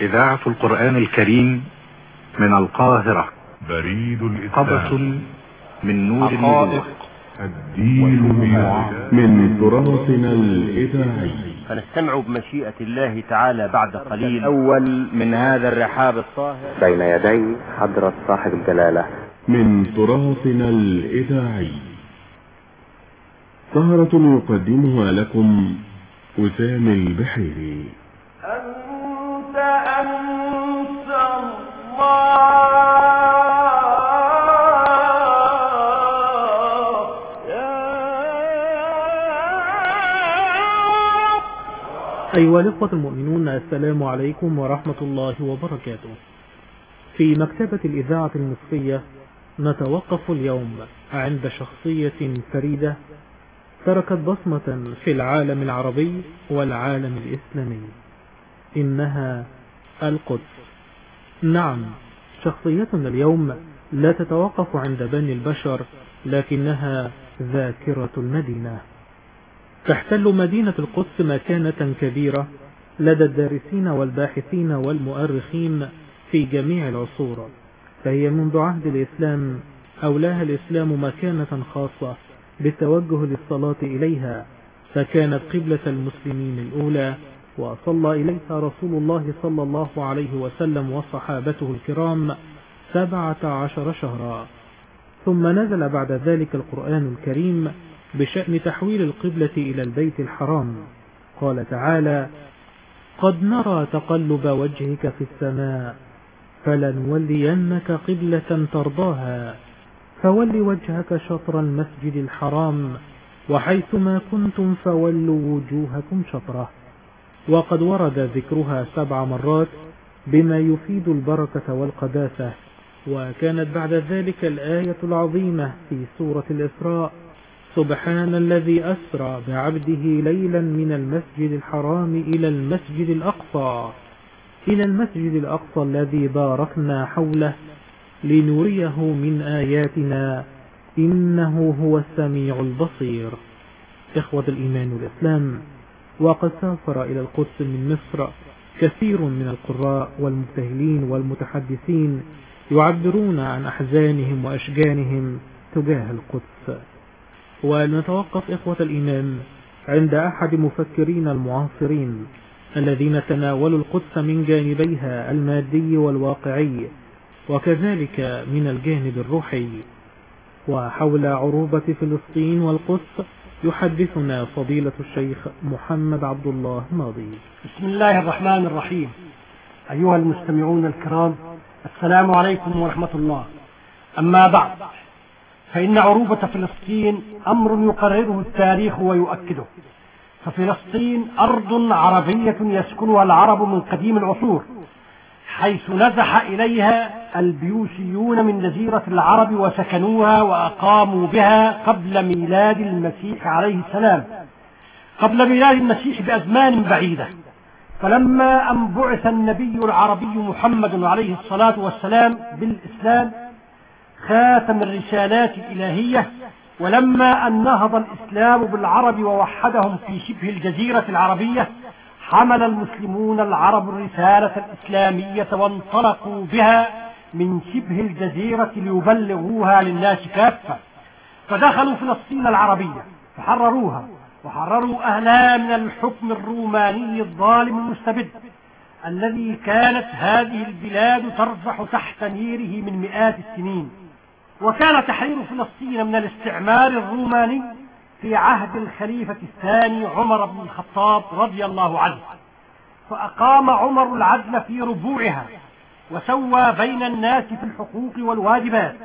إذاعة القرآن الكريم من القاهرة. بريد قبس الإسلام من نور النبوة الدين من تراثنا الإذاعي فنستمع بمشيئة الله تعالى بعد قليل. الأول من هذا الرحاب الطاهر. بين يدي حضرة صاحب الجلالة. من تراثنا الإذاعي سهرة يقدمها لكم أسامة البحيري. أيها الإخوة المؤمنون السلام عليكم ورحمة الله وبركاته. في مكتبة الإذاعة المصرية نتوقف اليوم عند شخصية فريدة تركت بصمة في العالم العربي والعالم الإسلامي. إنها القدس. نعم شخصيتنا اليوم لا تتوقف عند بني البشر لكنها ذاكرة المدينة. تحتل مدينة القدس مكانة كبيرة لدى الدارسين والباحثين والمؤرخين في جميع العصور. فهي منذ عهد الإسلام أولاها الإسلام مكانة خاصة بالتوجه للصلاة إليها فكانت قبلة المسلمين الأولى وصلى إليها رسول الله صلى الله عليه وسلم وصحابته الكرام سبعة عشر شهرا. ثم نزل بعد ذلك القرآن الكريم بشأن تحويل القبلة إلى البيت الحرام. قال تعالى قد نرى تقلب وجهك في السماء فلنولينك قبلة ترضاها فول وجهك شطر المسجد الحرام وحيثما كنتم فولوا وجوهكم شطره. وقد ورد ذكرها سبع مرات بما يفيد البركة والقداسة وكانت بعد ذلك الآية العظيمة في سورة الإسراء سبحان الذي أسرى بعبده ليلا من المسجد الحرام إلى المسجد الأقصى إلى المسجد الأقصى الذي باركنا حوله لنريه من آياتنا إنه هو السميع البصير. إخوة الإيمان والإسلام وقد سافر إلى القدس من مصر كثير من القراء والمبتهلين والمتحدثين يعبرون عن أحزانهم وأشجانهم تجاه القدس. ولنتوقف إخوة الإيمان عند أحد مفكرين المعاصرين الذين تناولوا القدس من جانبيها المادي والواقعي وكذلك من الجانب الروحي. وحول عروبة فلسطين والقدس يحدثنا فضيلة الشيخ محمد عبد الله ماضي. بسم الله الرحمن الرحيم. أيها المستمعون الكرام السلام عليكم ورحمة الله. أما بعد فإن عروبة فلسطين أمر يقرره التاريخ ويؤكده. ففلسطين أرض عربية يسكنها العرب من قديم العصور. حيث نزح إليها البيوسيون من جزيرة العرب وسكنوها وأقاموا بها قبل ميلاد المسيح عليه السلام. قبل ميلاد المسيح بأزمان بعيدة. فلما أن بعث النبي العربي محمد عليه الصلاة والسلام بالإسلام خاتم الرسالات الإلهية. ولما أن نهض الإسلام بالعرب ووحدهم في شبه الجزيرة العربية حمل المسلمون العرب الرسالة الإسلامية وانطلقوا بها من شبه الجزيرة ليبلغوها للناس كافة. فدخلوا فلسطين العربية فحرروها وحرروا أهلها من الحكم الروماني الظالم المستبد الذي كانت هذه البلاد ترفح تحت نيره من مئات السنين. وكان تحرير فلسطين من الاستعمار الروماني في عهد الخليفة الثاني عمر بن الخطاب رضي الله عنه فأقام عمر العدل في ربوعها وسوى بين الناس في الحقوق والواجبات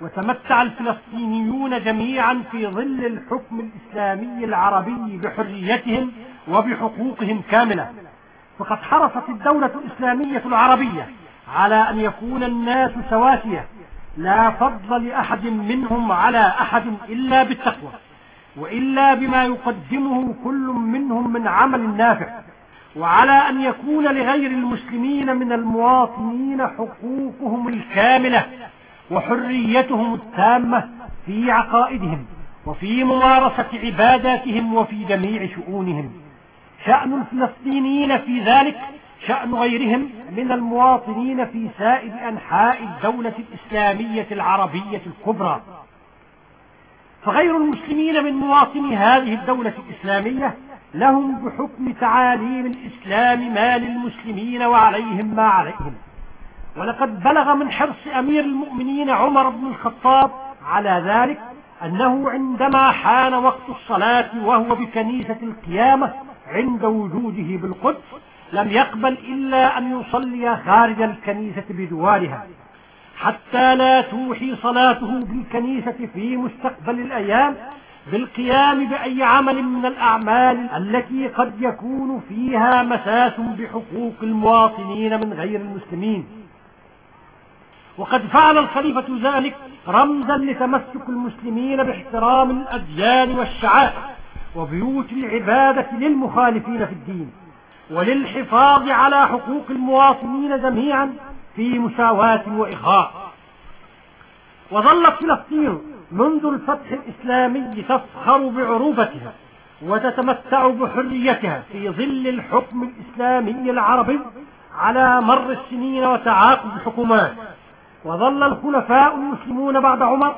وتمتع الفلسطينيون جميعا في ظل الحكم الإسلامي العربي بحريتهم وبحقوقهم كاملة. فقد حرصت الدولة الإسلامية العربية على أن يكون الناس سواسية لا فضل لأحد منهم على أحد إلا بالتقوى. وإلا بما يقدمه كل منهم من عمل نافع وعلى أن يكون لغير المسلمين من المواطنين حقوقهم الكاملة وحريتهم التامة في عقائدهم وفي ممارسة عباداتهم وفي جميع شؤونهم. شأن الفلسطينيين في ذلك شأن غيرهم من المواطنين في سائر أنحاء الدولة الإسلامية العربية الكبرى. فغير المسلمين من مواطني هذه الدولة الإسلامية لهم بحكم تعاليم الإسلام ما للمسلمين وعليهم ما عليهم. ولقد بلغ من حرص أمير المؤمنين عمر بن الخطاب على ذلك أنه عندما حان وقت الصلاة وهو بكنيسة القيامة عند وجوده بالقدس لم يقبل إلا أن يصلي خارج الكنيسة بدوارها. حتى لا توحي صلاته بالكنيسة في مستقبل الأيام بالقيام بأي عمل من الأعمال التي قد يكون فيها مساس بحقوق المواطنين من غير المسلمين. وقد فعل الخليفة ذلك رمزا لتمسك المسلمين باحترام الأديان والشعائر وبيوت العبادة للمخالفين في الدين وللحفاظ على حقوق المواطنين جميعا في مساواة وإخاء. وظلت فلسطين منذ الفتح الإسلامي تفخر بعروبتها وتتمتع بحريتها في ظل الحكم الإسلامي العربي على مر السنين وتعاقب الحكومات وظل الخلفاء المسلمون بعد عمر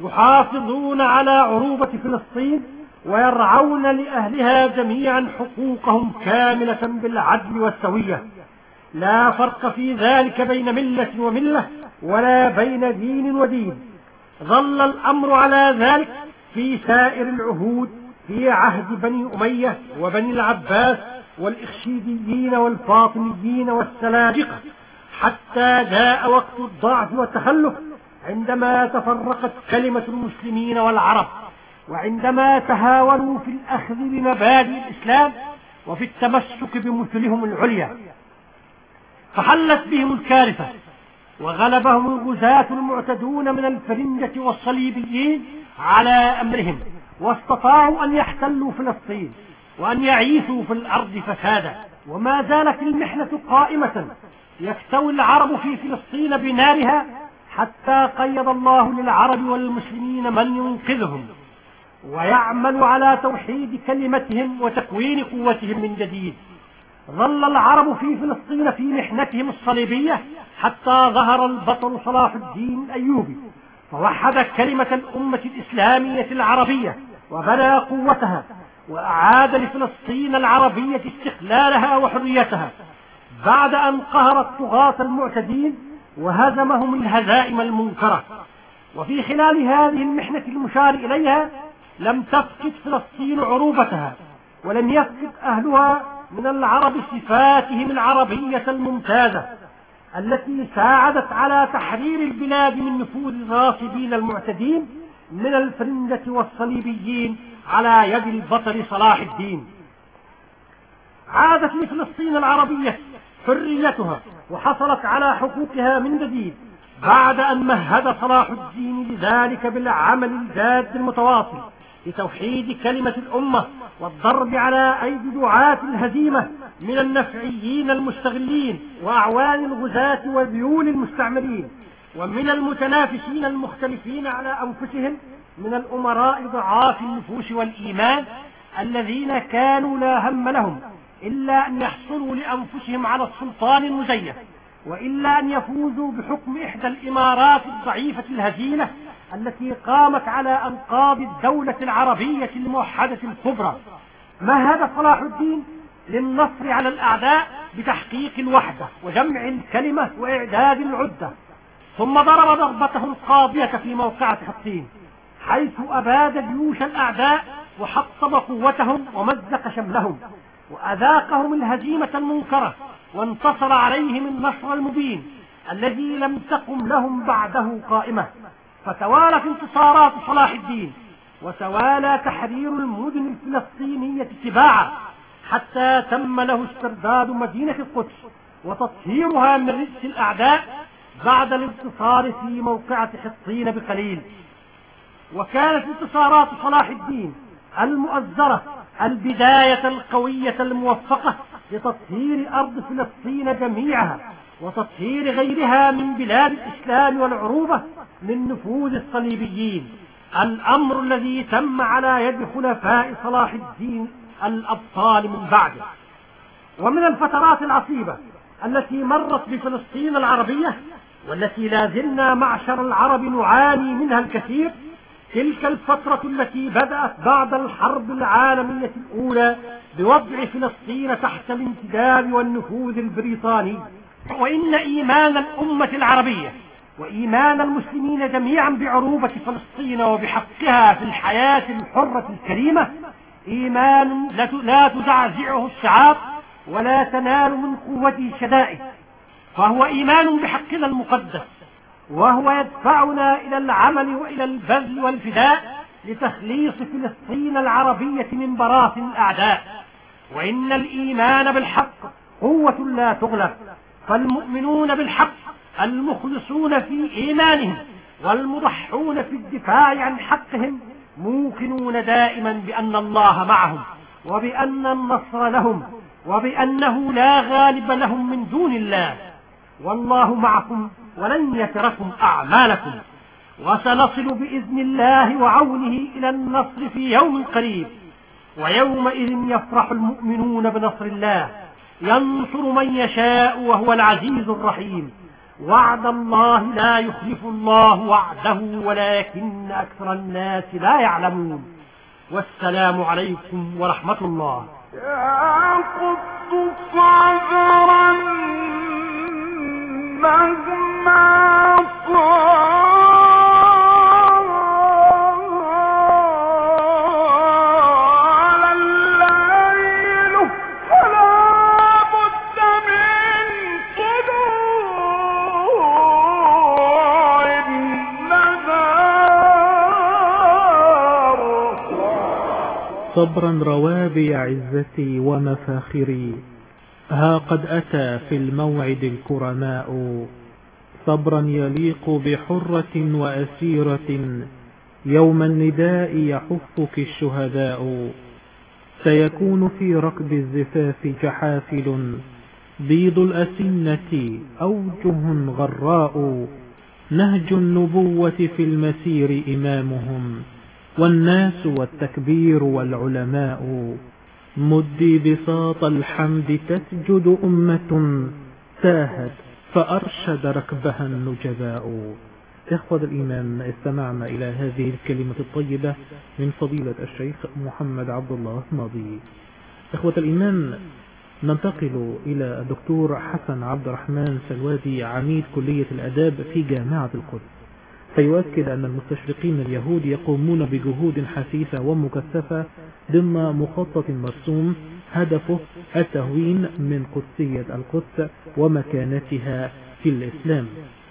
يحافظون على عروبة فلسطين ويرعون لأهلها جميعا حقوقهم كاملة بالعدل والسوية. لا فرق في ذلك بين ملة وملة ولا بين دين ودين. ظل الأمر على ذلك في سائر العهود في عهد بني أمية وبني العباس والإخشيديين والفاطميين والسلاجقة حتى جاء وقت الضعف والتخلف عندما تفرقت كلمة المسلمين والعرب وعندما تهاونوا في الأخذ بمبادئ الإسلام وفي التمسك بمثلهم العليا. فحلت بهم الكارثة وغلبهم الغزاة المعتدون من الفرنجة والصليبيين على أمرهم واستطاعوا أن يحتلوا فلسطين وأن يعيثوا في الأرض فسادا. وما زالت المحنة قائمة يكتوي العرب في فلسطين بنارها حتى قيض الله للعرب والمسلمين من ينقذهم ويعمل على توحيد كلمتهم وتكوين قوتهم من جديد. ظل العرب في فلسطين في محنتهم الصليبية حتى ظهر البطل صلاح الدين الأيوبي. فوحد كلمة الأمة الإسلامية العربية وبنى قوتها وأعاد لفلسطين العربية استقلالها وحريتها. بعد أن قهر الطغاة المعتدين وهزمهم الهزائم المنكرة. وفي خلال هذه المحنة المشار إليها لم تفقد فلسطين عروبتها ولم يفقد أهلها من العرب صفاتهم العربية الممتازة التي ساعدت على تحرير البلاد من نفوذ الغاصبين المعتدين من الفرنجة والصليبيين على يد البطل صلاح الدين. عادت لفلسطين العربية حريتها وحصلت على حقوقها من جديد بعد أن مهد صلاح الدين لذلك بالعمل الجاد المتواصل. لتوحيد كلمة الأمة والضرب على أيدي دعاة الهزيمة من النفعيين المستغلين وأعوان الغزاة وذيول المستعمرين ومن المتنافسين المختلفين على أنفسهم من الأمراء ضعاف النفوس والإيمان الذين كانوا لا هم لهم إلا أن يحصلوا لأنفسهم على السلطان المزيف وإلا أن يفوزوا بحكم إحدى الإمارات الضعيفة الهزيلة التي قامت على أنقاض الدولة العربية الموحدة الكبرى. مهد صلاح الدين؟ للنصر على الأعداء بتحقيق الوحدة وجمع الكلمة وإعداد العدة. ثم ضرب ضربته القاضية في موقعة حطين حيث أباد جيوش الأعداء وحطم قوتهم ومزق شملهم وأذاقهم الهزيمة المنكرة وانتصر عليهم النصر المبين الذي لم تقم لهم بعده قائمة. فتوالت انتصارات صلاح الدين وتوالى تحرير المدن الفلسطينية تباعا حتى تم له استرداد مدينة القدس وتطهيرها من رجس الأعداء بعد الانتصار في موقعة حطين بقليل وكانت انتصارات صلاح الدين المؤزرة البداية القوية الموفقة لتطهير أرض فلسطين جميعها. وتطهير غيرها من بلاد الإسلام والعروبة من نفوذ الصليبيين. الأمر الذي تم على يد خلفاء صلاح الدين الأبطال من بعده. ومن الفترات العصيبة التي مرت بفلسطين العربية والتي لا زلنا معشر العرب نعاني منها الكثير تلك الفترة التي بدأت بعد الحرب العالمية الأولى بوضع فلسطين تحت الانتداب والنفوذ البريطاني. وإن إيمان الأمة العربية وإيمان المسلمين جميعا بعروبة فلسطين وبحقها في الحياة الحرة الكريمة إيمان لا تزعزعه الشعاب ولا تنال من قوته شدائد فهو إيمان بحقنا المقدس وهو يدفعنا إلى العمل وإلى البذل والفداء لتخليص فلسطين العربية من براثن الأعداء. وإن الإيمان بالحق قوة لا تغلب. فالمؤمنون بالحق المخلصون في إيمانهم والمضحون في الدفاع عن حقهم موقنون دائما بأن الله معهم وبأن النصر لهم وبأنه لا غالب لهم من دون الله. والله معكم ولن يتركم أعمالكم. وسنصل بإذن الله وعونه إلى النصر في يوم قريب. ويومئذ يفرح المؤمنون بنصر الله. ينصر من يشاء وهو العزيز الرحيم. وعد الله لا يخلف الله وعده ولكن أكثر الناس لا يعلمون. والسلام عليكم ورحمة الله. يا قط صدرا مهما طال صبرا روابي عزتي ومفاخري. ها قد أتى في الموعد الكرماء. صبرا يليق بحرة وأسيرة. يوم النداء يحفك الشهداء. سيكون في ركب الزفاف جحافل. بيض الأسنة أوجه غراء. نهج النبوة في المسير إمامهم. والناس والتكبير والعلماء مدي بساط الحمد تسجد أمة تاهت فأرشد ركبها النجباء إخوة الإيمان استمعنا إلى هذه الكلمة الطيبة من فضيلة الشيخ محمد عبد الله ماضي إخوة الإيمان ننتقل إلى الدكتور حسن عبد الرحمن سلوادي عميد كلية الأداب في جامعة القدس. فيؤكد أن المستشرقين اليهود يقومون بجهود حثيثة ومكثفة ضمن مخطط مرسوم هدفه التهوين من قدسية القدس ومكانتها في الإسلام.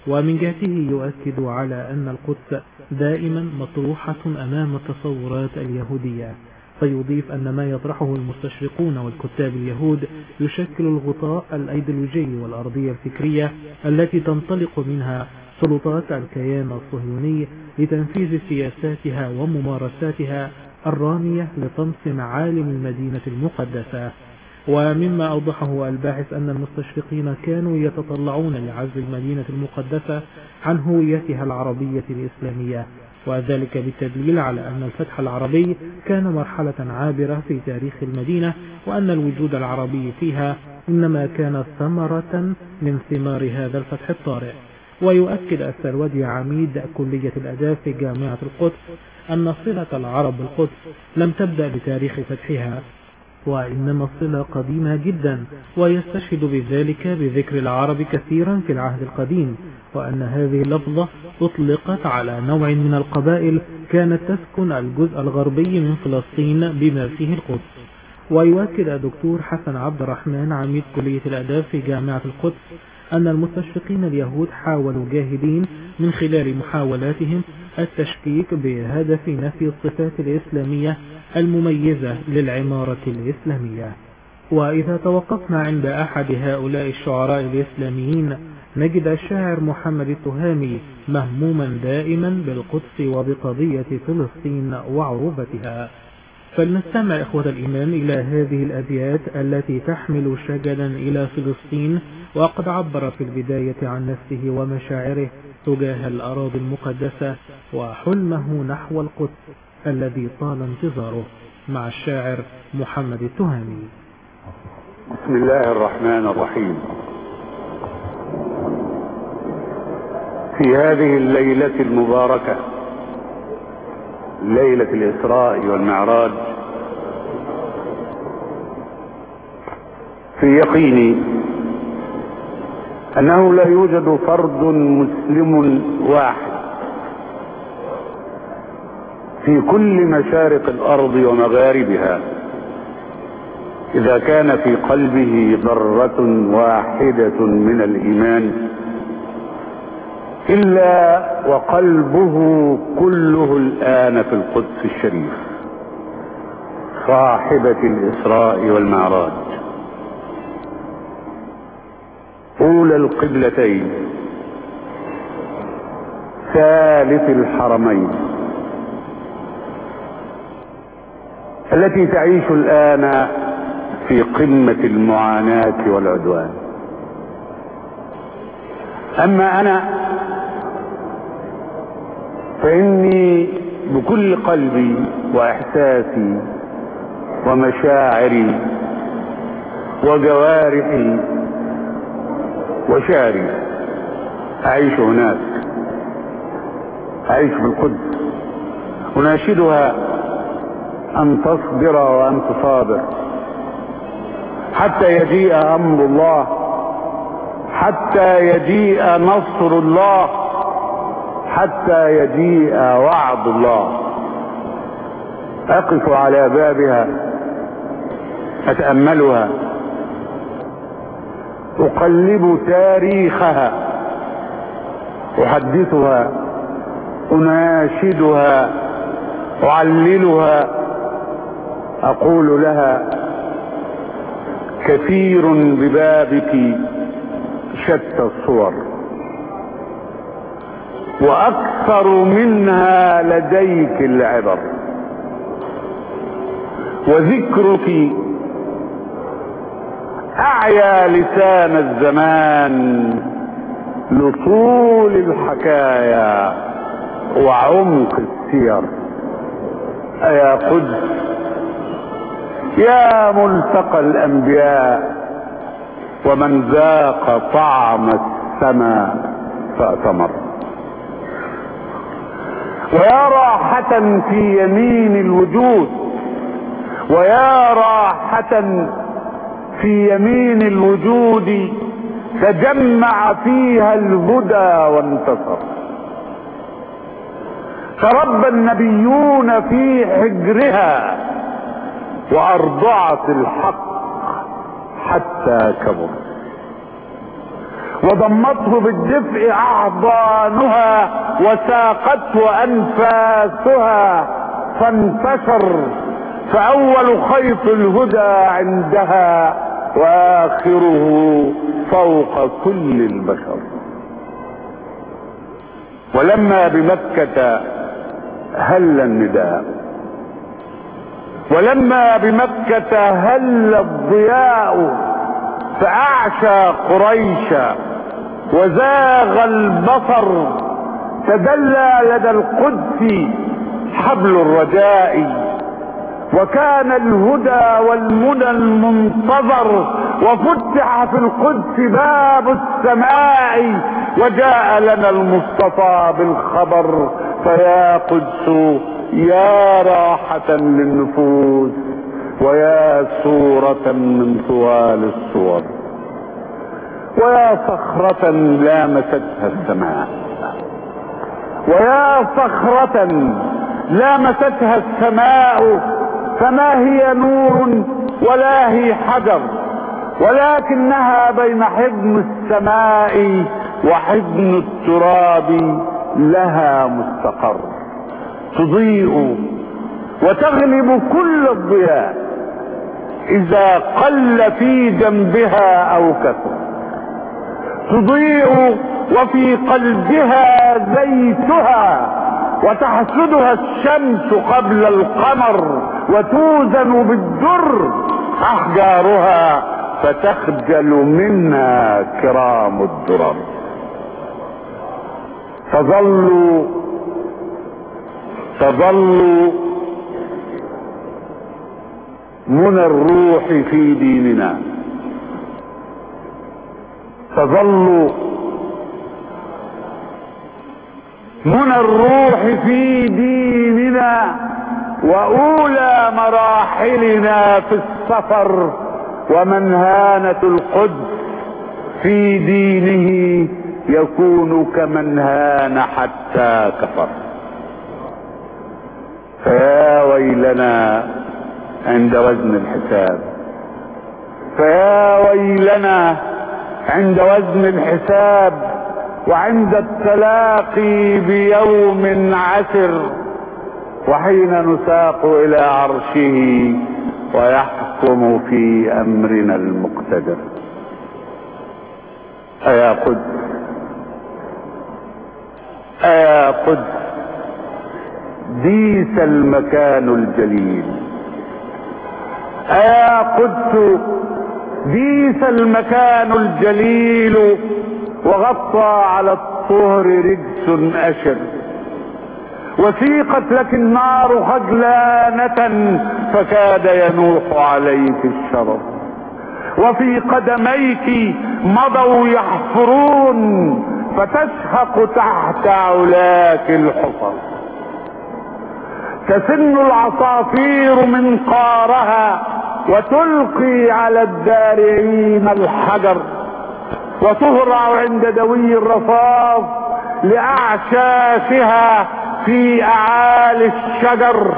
ومن جهته يؤكد على أن القدس دائما مطروحة أمام التصورات اليهودية. فيضيف أن ما يطرحه المستشرقون والكتاب اليهود يشكل الغطاء الأيديولوجي والأرضية الفكرية التي تنطلق منها سلطات الكيان الصهيوني لتنفيذ سياساتها وممارساتها الرامية لطمس معالم المدينة المقدسة. ومما أوضحه الباحث أن المستشرقين كانوا يتطلعون لعزل المدينة المقدسة عن هويتها العربية الإسلامية. وذلك بالتدليل على أن الفتح العربي كان مرحلة عابرة في تاريخ المدينة وأن الوجود العربي فيها إنما كان ثمرة من ثمار هذا الفتح الطارئ. ويؤكد السرودي عميد كلية الأداب في جامعة القدس أن صلة العرب بالقدس لم تبدأ بتاريخ فتحها وإنما الصلة قديمة جدا ويستشهد بذلك بذكر العرب كثيرا في العهد القديم وأن هذه اللفظة أطلقت على نوع من القبائل كانت تسكن الجزء الغربي من فلسطين بما فيه القدس. ويؤكد الدكتور حسن عبد الرحمن عميد كلية الأداب في جامعة القدس أن المستشرقين اليهود حاولوا جاهدين من خلال محاولاتهم التشكيك بهدف نفي الصفات الإسلامية المميزة للعمارة الإسلامية. وإذا توقفنا عند أحد هؤلاء الشعراء الإسلاميين نجد الشاعر محمد التهامي مهموما دائما بالقدس وبقضية فلسطين وعروبتها. فلنستمع إخوة الإيمان إلى هذه الأبيات التي تحمل شجلا إلى فلسطين وقد عبر في البداية عن نفسه ومشاعره تجاه الأراضي المقدسة وحلمه نحو القدس الذي طال انتظاره مع الشاعر محمد التهامي. بسم الله الرحمن الرحيم. في هذه الليلة المباركة ليلة الإسراء والمعراج. في يقيني أنه لا يوجد فرد مسلم واحد في كل مشارق الأرض ومغاربها إذا كان في قلبه ذرة واحدة من الإيمان. إلا وقلبه كله الآن في القدس الشريف. صاحبة الإسراء والمعراج. أولى القبلتين. ثالث الحرمين. التي تعيش الآن في قمة المعاناة والعدوان. أما أنا فإني بكل قلبي وإحساسي ومشاعري وجوارحي وشعري أعيش هناك أعيش في القدس. أناشدها أن تصبر وأن تصابر. حتى يجيء أمر الله حتى يجيء نصر الله. حتى يجيء وعد الله. أقف على بابها. أتأملها. أقلب تاريخها. أحدثها. أناشدها. أعللها. أقول لها كثير ببابك شتى الصور. وأكثر منها لديك العبر. وذكرك أعيا لسان الزمان لطول الحكايا وعمق السير. أيا قدس يا ملتقى الأنبياء ومن ذاق طعم السماء فأتمر ويا راحة في يمين الوجود ويا راحة في يمين الوجود تجمع فيها الهدى وانتصر. تربى النبيون في حجرها وأرضعت الحق حتى كبر. وضمته بالدفء أعضانها وساقته أنفاسها فانتشر. فأول خيط الهدى عندها وآخره فوق كل البشر. ولما بمكة هل النداء. ولما بمكة هل الضياء. فأعشى قريشا وزاغ البصر تدلى لدى القدس حبل الرجاء. وكان الهدى والمنى المنتظر وفتح في القدس باب السماء. وجاء لنا المصطفى بالخبر فيا قدس يا راحة للنفوس ويا سورة من طوال الصور ويا صخرة لامستها السماء. ويا صخرة لامستها السماء فما هي نور ولا هي حجر ولكنها بين حضن السماء وحضن التراب لها مستقر. تضيء وتغلب كل الضياء إذا قل في جنبها أو كثر تضيء وفي قلبها زيتها وتحسدها الشمس قبل القمر وتوزن بالدر أحجارها فتخجل منا كرام الدرر. تظل تظل منى الروح في ديننا. تظل منى الروح في ديننا وأولى مراحلنا في السفر ومن القدس في دينه يكون كمن هان حتى كفر. فيا ويلنا عند وزن الحساب. فيا ويلنا عند وزن الحساب وعند التلاقي بيوم عسر وحين نساق إلى عرشه ويحكم في أمرنا المقتدر. أيا قدس أيا قدس ديس المكان الجليل. أيا قدس ديس المكان الجليل وغطى على الطهر رجس اشر وسيقت لك النار خجلانة فكاد ينوح عليك الشرر وفي قدميك مضوا يحفرون فتشهق تحت علاك الحفر. تسن العصافير منقارها وتلقي على الدارعين الحجر وتهرع عند دوي الرصاص لأعشاشها في أعالي الشجر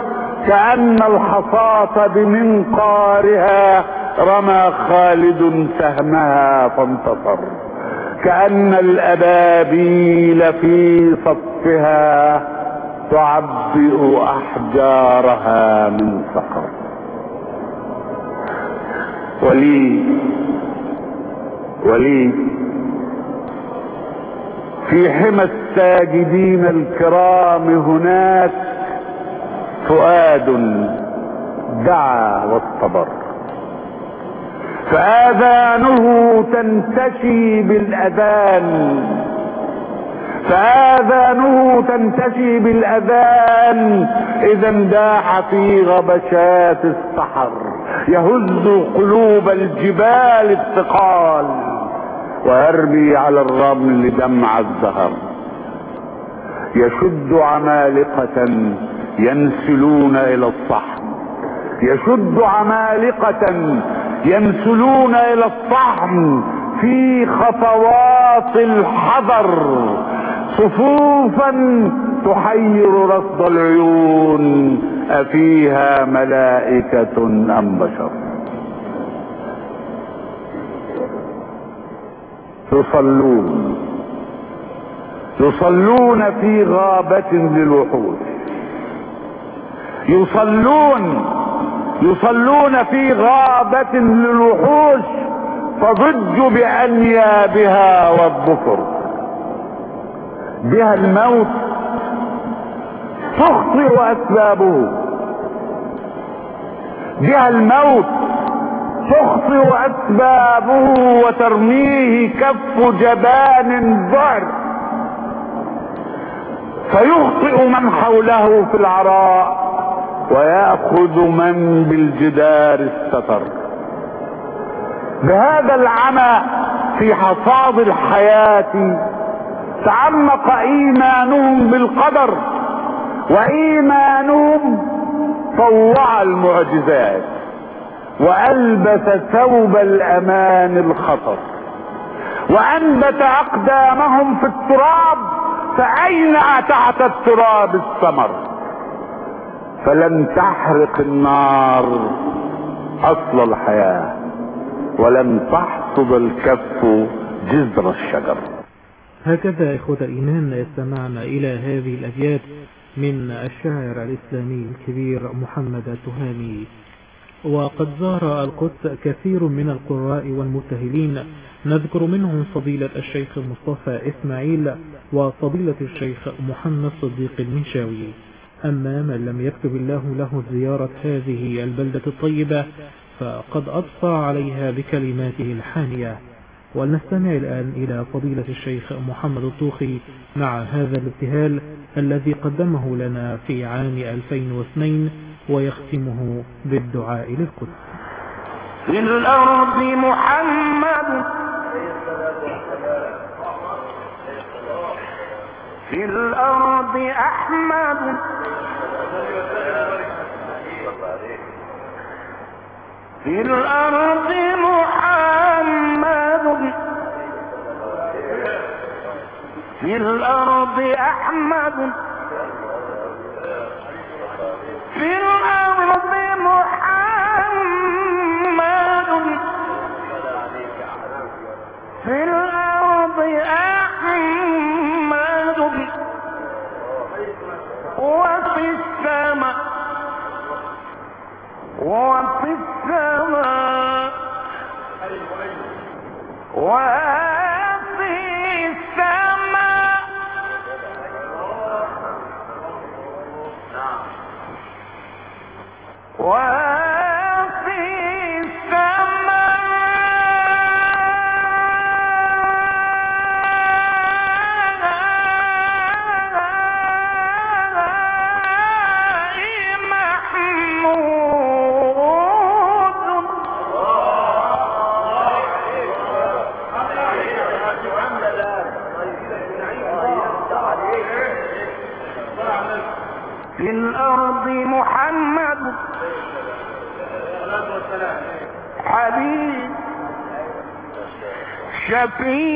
كأن الحصاة بمنقارها رمى خالد سهمها فانتصر كأن الأبابيل في صفها تعبئ أحجارها من صخر ولي. ولي. في حمى الساجدين الكرام هناك فؤاد دعا واصطبر. فآذانه تنتشي بالأذان. فآذانه تنتشي بالأذان إذا انداح في غبشات السحر. يهز قلوب الجبال الثقال ويرمي على الرمل دمع الزهر. يشد عمالقة ينسلون إلى الصحن. يشد عمالقة ينسلون إلى الصحن في خطوات الحذر. صفوفا تحير رصد العيون أفيها ملائكة أم بشر؟ يصلون. يصلون في غابة للوحوش. يصلون. يصلون في غابة للوحوش تضج بأنيابها والظفر بها الموت تخطئ أسبابه بها الموت تخطئ أسبابه وترميه كف جبان ضعر فيخطئ من حوله في العراء ويأخذ من بالجدار الستر. بهذا العمى في حصاد الحياة تعمق إيمانهم بالقدر. وإيمانهم طوع المعجزات وألبس ثوب الأمان الخطر وأنبت أقدامهم في التراب فاين تحت التراب الثمر فلن تحرق النار أصل الحياة ولن تحصد الكف جذر الشجر. هكذا إخوة الإيمان استمعنا إلى هذه الأبيات من الشاعر الإسلامي الكبير محمد التهامي. وقد زار القدس كثير من القراء والمبتهلين نذكر منهم فضيلة الشيخ مصطفى إسماعيل وفضيلة الشيخ محمد صديق المنشاوي. أما من لم يكتب الله له زيارة هذه البلدة الطيبة فقد أضفى عليها بكلماته الحانية. ولنستمع الآن إلى فضيلة الشيخ محمد الطوخي مع هذا الابتهال. الذي قدمه لنا في عام 2002 ويختمه بالدعاء للقدس. للأرض محمد. في الأرض أحمد. في الأرض محمد. في الأرض أحمد. في الأرض محمد. في الأرض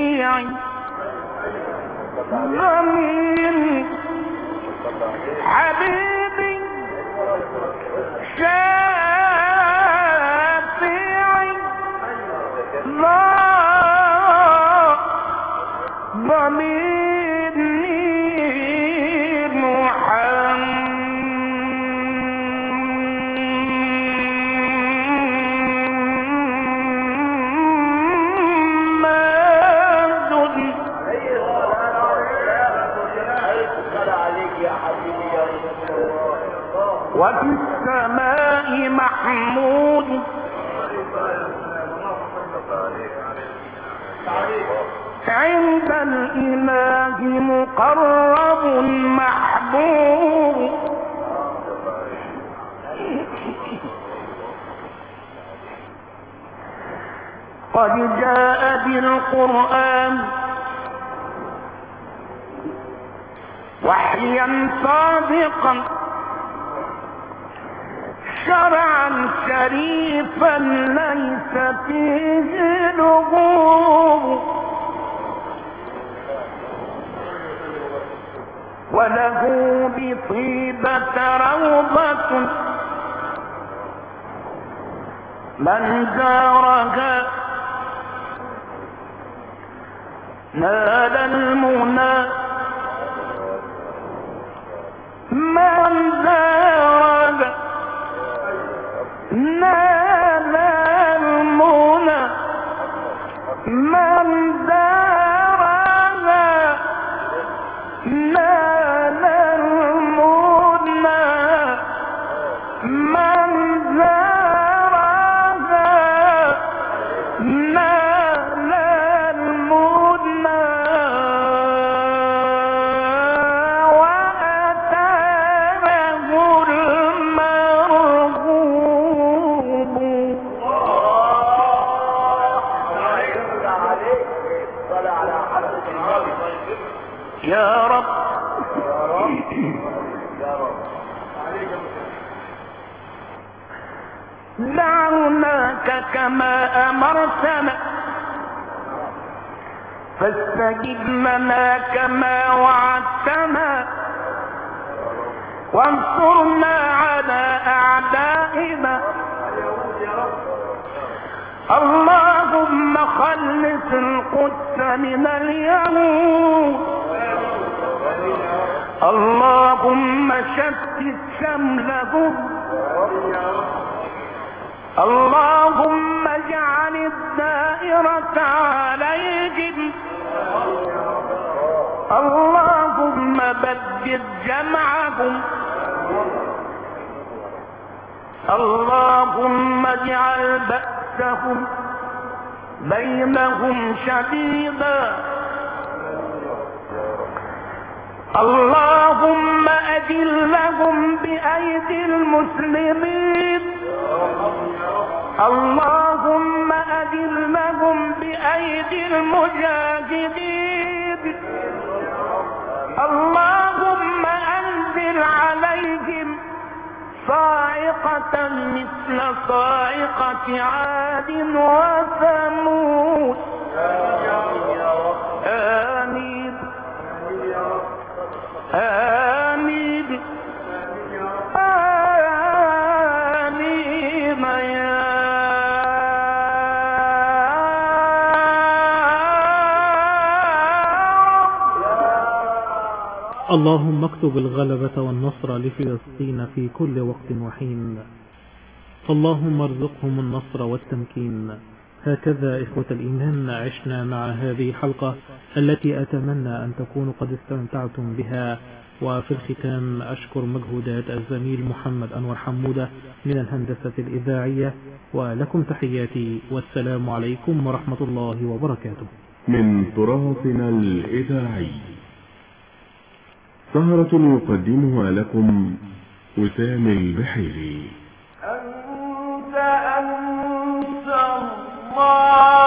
شفيع ضمير حبيبي شافعي جاء بالقرآن وحيا صادقا. شرعا شريفا ليس فيه لغوب. وله بطيبة روضة. من زارها نال المنى. من لنا كما وعدتنا وانصرنا على أعدائنا. اللهم خلص القدس من اليهود. اللهم شتت شملهم بدد جمعهم. اللهم اجعل بأسهم بينهم شديدا. اللهم أذلهم بأيدي المسلمين. اللهم أذلهم بأيدي المجاهدين. اللهم عليهم صاعقة مثل صاعقة عاد وثمود. آمين. آمين. اللهم اكتب الغلبة والنصر لفلسطين في كل وقت وحين. اللهم ارزقهم النصر والتمكين. هكذا إخوة الإيمان عشنا مع هذه الحلقة التي أتمنى أن تكونوا قد استمتعتم بها. وفي الختام أشكر مجهودات الزميل محمد أنور حمودة من الهندسة الإذاعية ولكم تحياتي والسلام عليكم ورحمة الله وبركاته. من تراثنا الإذاعي. سهرة يقدمها لكم وسام البحيري. أنت أنت الله